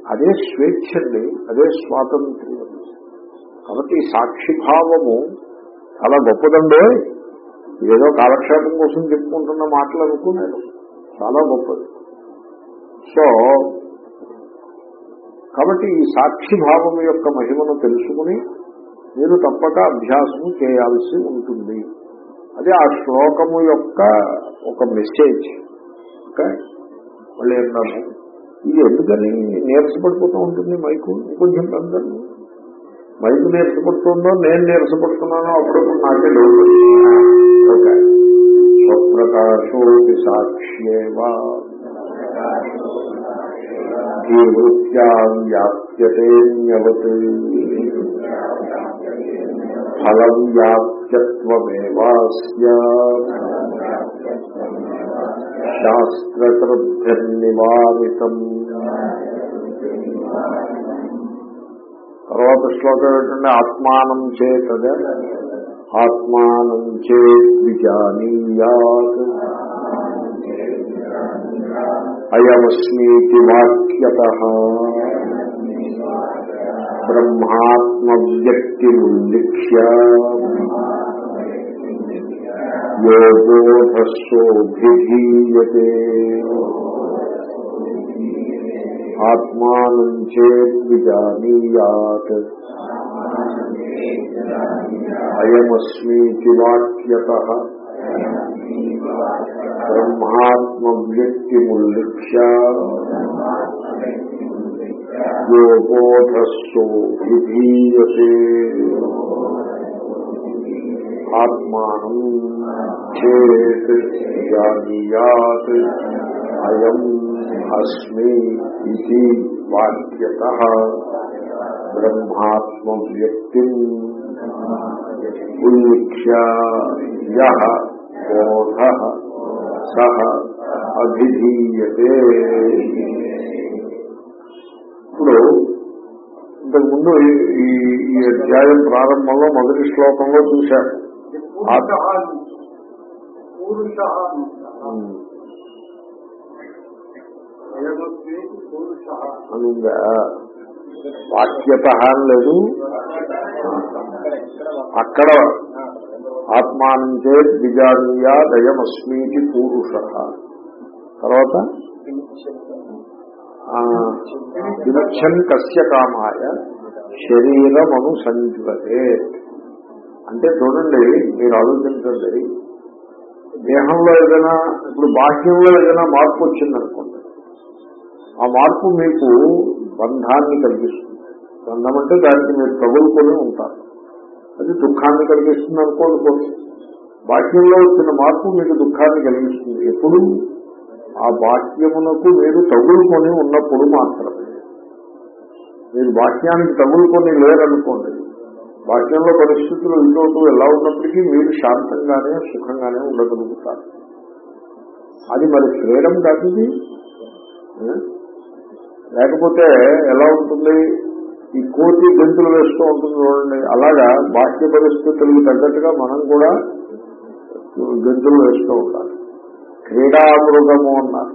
అదే స్వేచ్ఛ అండి అదే స్వాతంత్ర్యం. కాబట్టి సాక్షిభావము చాలా గొప్పదండో. ఏదో కాలక్షేపం కోసం చెప్పుకుంటున్న మాటలు అనుకున్నాను. చాలా గొప్పది. సో కాబట్టి ఈ సాక్షి భావం యొక్క మహిమను తెలుసుకుని మీరు తప్పక అభ్యాసం చేయాల్సి ఉంటుంది. అది ఆ శ్లోకము యొక్క ఒక మెసేజ్ ఓకే? మళ్ళీ అన్నాము ఇది ఎందుకని నీరసపడిపోతూ ఉంటుంది మైకు? కొంచెం పెద్దలు మైకు నీరసపడుతుందో నేను నీరసపడుతున్నానో అప్పుడప్పుడు నాకే డౌట్ ఓకే. స్వప్రకాశోపి సాక్ష్యేవా జీవృత్యాం వ్యాప్యతేన్యవత్ ఫలం వ్యాప్యత్వమేవాస్య. తర్వాత శ్లోకం ఏంటంటే ఆత్మానం చేతదే ఆత్మానం చేత్ విజానీయాత్ అయమస్మీతి వాక్యత బ్రహ్మాత్మ వ్యక్తి ఉల్లిఖ్య యోగోధస్సోభిధీయతే ఆత్మానం చేద్విజానీయాత్ అయమస్మీతి వాక్యత బ్రహ్మాత్మ వ్యక్తిముల్లిఖ్య యోగోధస్సో విధీయతే ఆత్మానం చేత్ జానీయాత్ అయం అస్మి ఇది వాక్యత బ్రహ్మాత్మ వ్యక్తి ఉల్లిఖ్య యః బోధ సహ అభిధీయతే ఇప్పుడు ఇంతకుముందు ఈ- ఈ ఈ అధ్యాయం ప్రారంభంలో మొదటి శ్లోకంలో చూశారు. పురుష పురుష వాక్యత అని లేదు. అక్కడ ఆత్మానం చేత్ విజానీయా దయమస్మీతి పూరుష. తర్వాత? విముచ్చన్ కస్య కామాయ శరీరమను సంజువతే అంటే చూడండి మీరు ఆలోచించండి. దేహంలో ఏదైనా ఇప్పుడు బాహ్యంలో ఏదైనా మార్పు వచ్చిందనుకోండి ఆ మార్పు మీకు బంధాన్ని కలిగిస్తుంది. బంధం అంటే దానికి మీరు తగులుకొని ఉంటారు. అది దుఃఖాన్ని కలిగిస్తుంది అనుకోండి. బాహ్యంలో వచ్చిన మార్పు మీకు దుఃఖాన్ని కలిగిస్తుంది. ఎప్పుడు? ఆ బాహ్యమునకు మీరు తగులుకొని ఉన్నప్పుడు మాత్రమే. మీరు బాహ్యానికి తగులుకొని లేరనుకోండి బాహ్యంలో పరిస్థితులు ఇంటూ ఎలా ఉన్నప్పటికీ మీరు శాంతంగానే సుఖంగానే ఉండగలుగుతారు. అది మరి ఫ్రీడమ్ కాదు లేకపోతే ఎలా ఉంటుంది? ఈ కోతి గంతులు వేస్తూ ఉంటుంది చూడండి. అలాగా బాహ్య పరిస్థితులకు తగ్గట్టుగా మనం కూడా గంతులు వేస్తూ ఉండాలి. క్రీడామృగము అన్నారు.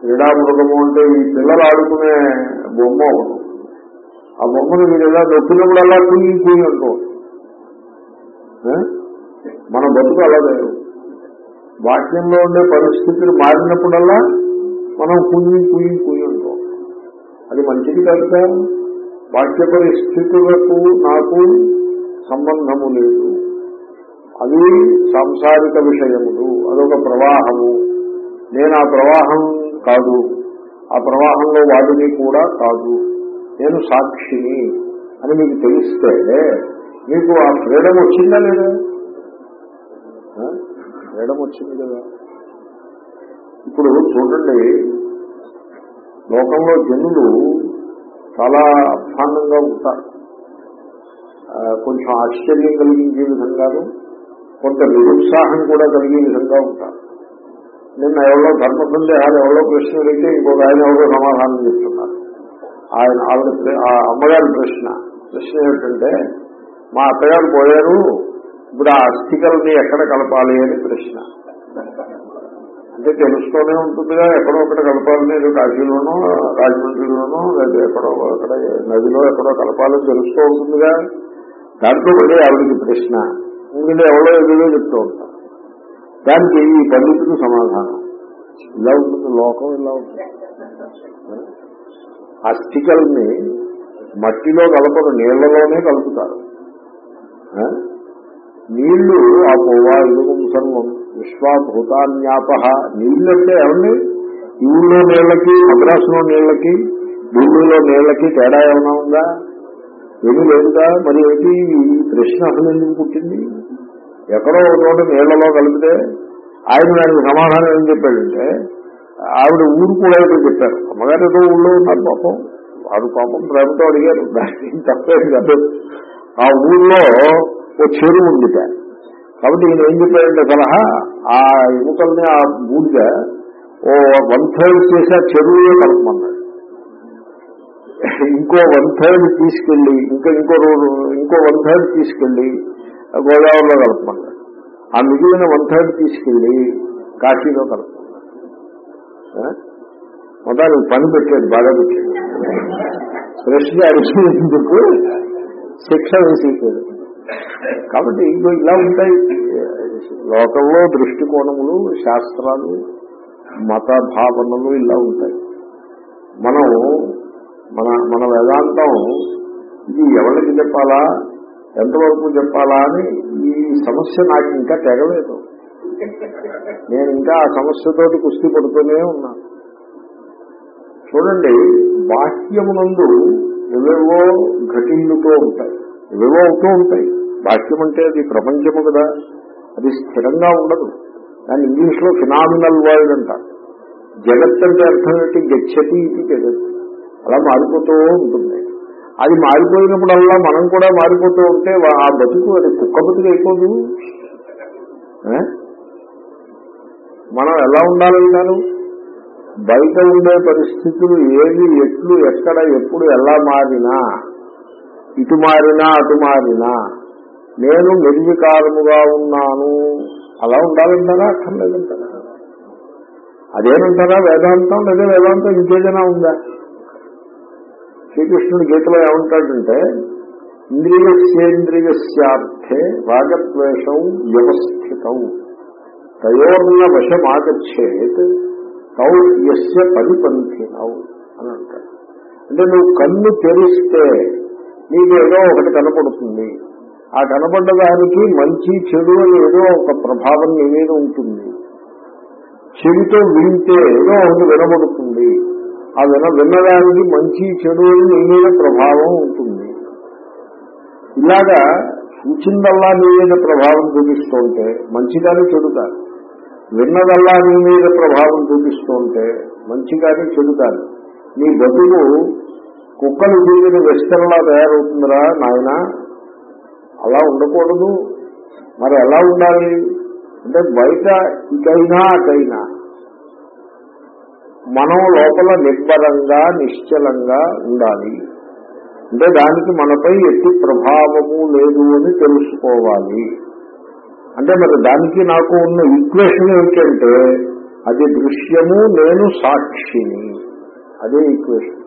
క్రీడామృగము అంటే ఈ పిల్లలు ఆడుకునే బొమ్మ ఒకటి. ఆ బొమ్మను మీరు ఎలా నొప్పినప్పుడు అలా కుయ్యి కుయ్యి అంటూ మన బతుకు అలా లేదు. బాహ్యంలో ఉండే పరిస్థితులు మారినప్పుడల్లా మనం కుయ్యి కుయ్యి కుయ్యి అది మంచిది కదా వాక్య పరిస్థితులకు నాకు సంబంధము లేదు. అవి సాంసారిక విషయములు అదొక ప్రవాహము. నేను ఆ ప్రవాహం కాదు. ఆ ప్రవాహంలో వాడిని కూడా కాదు. నేను సాక్షిని అని మీకు తెలిస్తే మీకు ఆ ఫ్రీడమ్ వచ్చిందా లేదా? ఫ్రీడమ్ వచ్చింది కదా. ఇప్పుడు చూడండి లోకంలో జనులు చాలా అధ్వానంగా ఉంటారు. కొంచెం ఆశ్చర్యం కలిగించే విధంగాను కొంత నిరుత్సాహం కూడా కలిగే విధంగా ఉంటారు. నిన్న ఎవరో ధర్మ సందేహాలు ఎవరో ప్రశ్నలు అయితే ఇంకొక ఆయన ఎవరో సమాధానం చెప్తున్నారు. ఆయన ఆవిడ ఆ అమ్మగారి ప్రశ్న. ప్రశ్న ఏమిటంటే మా అత్తగారు పోయారు ఇప్పుడు ఆ అస్థికల్ని ఎక్కడ కలపాలి అని ప్రశ్న. అంటే తెలుస్తూనే ఉంటుందిగా ఎక్కడో ఒకటి కలపాలని ఏదో కాశీలోనో రాజమండ్రిలోనో లేదా ఎక్కడో అక్కడ నదిలో ఎక్కడో కలపాలని తెలుస్తూ ఉంటుందిగా. దాంట్లో మళ్ళీ ఆవిడకి ప్రశ్న. ఎందుకంటే ఎవరో ఎదురో చెప్తూ ఉంటారు. దానికి ఈ పండితుడు సమాధానం. ఇలా ఉంటుంది లోకం ఇలా ఉంటుంది. అస్థికల్ని మట్టిలో కలపరు నీళ్ళలోనే కలుపుతారు. నీళ్ళు ఆ పోవా ఇదుగం సర్వం విశ్వాభూతాన్యాప నీళ్ళంటే ఏమండి? ఈ ఊళ్ళో నీళ్ళకి మద్రాసులో నీళ్ళకి ఢిల్లీలో నీళ్ళకి తేడా ఏమైనా ఉందా? ఏమీ లేదుగా. మరి ఏంటి? ఈ ప్రశ్న అసలు ఎందుకు పుట్టింది? ఎక్కడో ఒక చోట నీళ్ళలో కలిపితే ఆయన దానికి సమాధానం ఏం చెప్పాడంటే ఆవిడ ఊరు కూడా ఏదో చెప్పారు. అమ్మగారు ఏదో ఊళ్ళో ఉన్నారు పాపం. వారు పాపం ప్రేమతో అడిగారు. దానికి తప్పేది కాదు. ఆ ఊళ్ళో ఓ చెరువు ఉంది కాబట్టి ఈయన ఏం చెప్పాడంటే సలహా ఆ ఎముకల్ని ఆ బూడిద ఓ వన్ థర్డ్ చేసి ఆ చెరువులో కలపమన్నాడు. ఇంకో వన్ థర్డ్ తీసుకెళ్ళి ఇంకా ఇంకో రోజు ఇంకో వన్ థర్డ్ తీసుకెళ్ళి ఆ గోదావరిలో కలపమన్నాడు. ఆ మిగిలిన వన్ థర్డ్ తీసుకెళ్ళి కాశీలో కలపమన్నాడు. మొదలు పని పెట్టాడు బాగా పెట్టాడు. ప్రశ్న అడిగినందుకు శిక్ష వేసేసాడు. కాబట్టి ఇంకో ఇలా ఉంటాయి. లోకంలో దృష్టికోణములు శాస్త్రాలు మత భావనలు ఇలా ఉంటాయి. మనం మన మన వేదాంతం ఇది ఎవరికి చెప్పాలా ఎంతవరకు చెప్పాలా అని ఈ సమస్య నాకు ఇంకా తెగలేదు. నేను ఇంకా ఆ సమస్యతోటి కుస్తీ పడుతూనే ఉన్నాను చూడండి బాహ్యమునందు ఎవేవో ఘటిల్లుతూ ఉంటాయి. ఇవేవో అవుతూ ఉంటాయి. బాహ్యం అంటే అది ప్రపంచము కదా. అది స్థిరంగా ఉండదు. దాన్ని ఇంగ్లీష్లో ఫినామినల్ వరల్డ్ అంటారు. జగత్ అంటే అర్థం ఏంటి? గచ్చతి ఇది జగత్. అలా మారిపోతూ ఉంటుంది. అది మారిపోయినప్పుడల్లా మనం కూడా మారిపోతూ ఉంటే ఆ బతుకు అది కుక్క బతుకు అయిపోదు. మనం ఎలా ఉండాలంటారు బయట ఉండే పరిస్థితులు ఏవి ఎట్లు ఎక్కడ ఎప్పుడు ఎలా మారినా ఇటు మారినా అటు మారినా. నేను నిర్వికారముగా ఉన్నాను. అలా ఉండాలంటారా? అక్కర్లేదంటారా అదేనంటారా వేదాంతం? లేదా వేదాంతం ఇంకేదైనా ఉందా? శ్రీకృష్ణుడు గీతలో ఏమంటాడంటే ఇంద్రియస్యేంద్రియస్యార్థే రాగద్వేషం వ్యవస్థితం. తయోర్ణ వశమాగచ్చేత్ తౌ యస్య పరిపంథినవు అని అంటాడు. అంటే నువ్వు కన్ను తెరిస్తే నీకు ఏదో ఒకటి కనపడుతుంది. ఆ కనపడ్డ దానికి మంచి చెడు అని ఏదో ఒక ప్రభావం నీ మీద ఉంటుంది. చెవితో వింటే ఏదో ఒకటి వినబడుతుంది. ఆ విన విన్నదానికి మంచి చెడు అని నీ మీద ప్రభావం ఉంటుంది. ఇలాగా చూచిందల్లా నీ మీద ప్రభావం చూపిస్తుంటే మంచి కానీ చెడు కాదు విన్నదల్లా నీ మీద ప్రభావం చూపిస్తుంటే మంచి కానీ చెడు కాదు నీ బతుకు కుక్కలు తిరిగిన వెస్టర్లా తయారవుతుందిరా నాయన. అలా ఉండకూడదు. మరి ఎలా ఉండాలి? అంటే బయట ఇకైనా అటైనా మనం లోపల నిర్భరంగా నిశ్చలంగా ఉండాలి. అంటే దానికి మనపై ఎట్టి ప్రభావము లేదు అని తెలుసుకోవాలి. అంటే మరి దానికి నాకు ఉన్న ఈక్వేషన్ ఏమిటంటే అది దృశ్యము నేను సాక్షిని. అదే ఈక్వేషన్.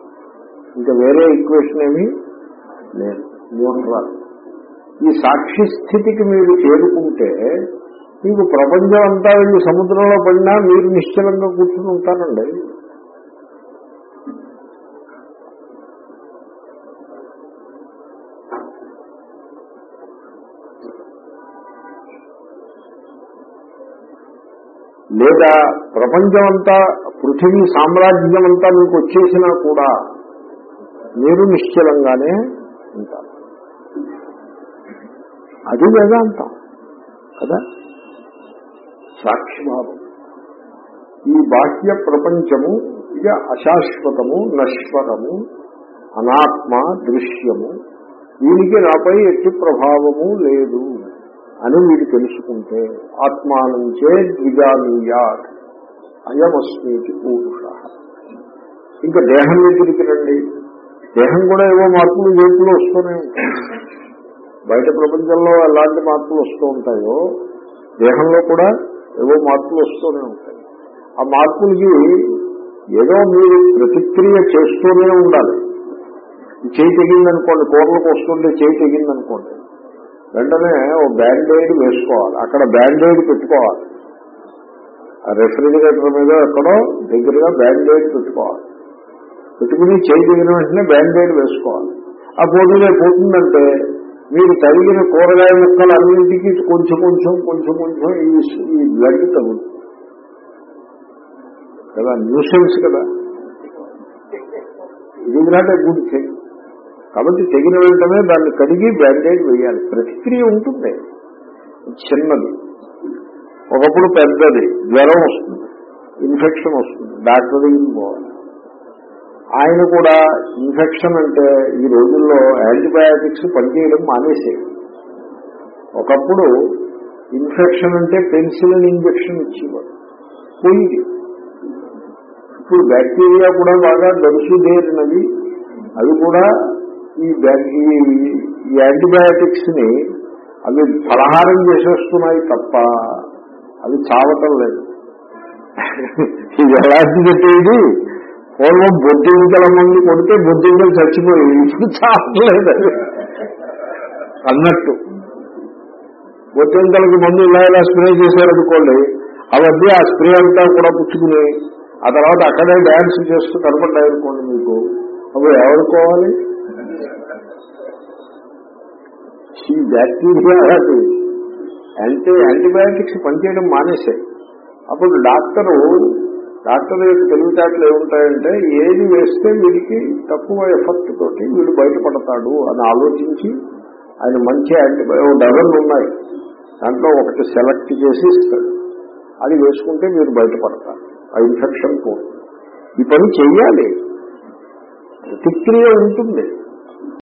ఇంకా వేరే ఈక్వేషన్ ఏమి లేదు. న్యూట్రల్ ఈ సాక్షి స్థితికి మీరు చేరుకుంటే మీకు ప్రపంచం అంతా వెళ్ళి సముద్రంలో పడినా మీరు నిశ్చలంగా కూర్చుని ఉంటారండి. లేదా ప్రపంచం అంతా పృథివీ సామ్రాజ్యం అంతా మీకు వచ్చేసినా కూడా మీరు నిశ్చలంగానే ఉంటారు. అది వేదాంతం కదా? సాక్షిభావం. ఈ బాహ్య ప్రపంచము ఇక అశాశ్వతము నశ్వరము అనాత్మ దృశ్యము దీనికి నాపై ఎట్టి ప్రభావము లేదు అని మీరు తెలుసుకుంటే ఆత్మానంచే ద్విజానీయాత్ అయమస్మీతి పూరుష. ఇంకా దేహం దగ్గరికి రండి దేహం కూడా ఏవో మార్పులు చేతులు వస్తూనే ఉంటాయి. బయట ప్రపంచంలో ఎలాంటి మార్పులు వస్తూ ఉంటాయో దేహంలో కూడా ఏవో మార్పులు వస్తూనే ఉంటాయి. ఆ మార్పులకి ఏదో మీరు ప్రతిక్రియ చేస్తూనే ఉండాలి. చేయి తెగిందనుకోండి కూరలకు వస్తుంటే చేయి తెగిందనుకోండి వెంటనే ఓ బ్యాండేడ్ వేసుకోవాలి. అక్కడ బ్యాండేడ్ పెట్టుకోవాలి. ఆ రెఫ్రిజిరేటర్ మీద ఎక్కడో దగ్గరగా బ్యాండేడ్ పెట్టుకోవాలి. పెట్టుకుని చేయి తెగిన వెంటనే బ్యాండేడ్ వేసుకోవాలి. ఆ పోతుందే పోతుందంటే మీరు తరిగిన కూరగాయ ముక్కలు అన్నింటికి కొంచెం కొంచెం కొంచెం కొంచెం ఈ ఈ బ్లడ్ తగులు కదా? న్యూసెన్స్ కదా? ఇది నాటే గుడ్ థింగ్ కాబట్టి తెగిన వెంటనే దాన్ని కడిగి బ్యాండేజ్ వేయాలి. ప్రతిక్రియ ఉంటుంది. చిన్నది. ఒకప్పుడు పెద్దది. జ్వరం వస్తుంది. ఇన్ఫెక్షన్ వస్తుంది. డాక్టర్ దగ్గరికి పోవాలి. ఆయన కూడా ఇన్ఫెక్షన్ అంటే ఈ రోజుల్లో యాంటీబయాటిక్స్ పనిచేయడం మానేసేది ఒకప్పుడు ఇన్ఫెక్షన్ అంటే పెన్సిలిన్ ఇంజెక్షన్ ఇచ్చేవారు. పోయింది. ఇప్పుడు బ్యాక్టీరియా కూడా బాగా దరుసుదేరినవి అవి కూడా ఈ ఈ- యాంటీబయాటిక్స్ని అవి పలహారం చేసేస్తున్నాయి తప్ప అవి చావటం లేదు. [laughs] ఇది ఎలాంటిదంటే ఇది పూర్వం బొద్దింకల మంది కొడితే బొద్దింకలు చచ్చిపోయి. ఇప్పుడు చావట్లేదు అది. అన్నట్టు. బొద్దింకలకి మందు ఇలా ఇలా స్ప్రే చేశారనుకోండి అవన్నీ ఆ స్ప్రే అంతా కూడా పుచ్చుకుని ఆ తర్వాత అక్కడే డాన్స్ చేస్తూ కనపడ్డాయనుకోండి మీకు. అప్పుడు ఎవరుకోవాలి ఈ బ్యాక్టీరియా అలాంటి యాంటీ యాంటీబయాటిక్స్ పనిచేయడం మానేశాయి. అప్పుడు డాక్టరు డాక్టర్ యొక్క తెలివితేటలు ఏముంటాయంటే ఏది వేస్తే వీడికి తక్కువ ఎఫెక్ట్ తోటి వీడు బయటపడతాడు అని ఆలోచించి ఆయన మంచి యాంటీబయో డజన్ ఉన్నాయి. దాంట్లో ఒకటి సెలెక్ట్ చేసి ఇస్తాడు. అది వేసుకుంటే మీరు బయటపడతారు. ఆ ఇన్ఫెక్షన్ పోతుంది ఈ పని చెయ్యాలి. ప్రతిక్రియ ఉంటుంది.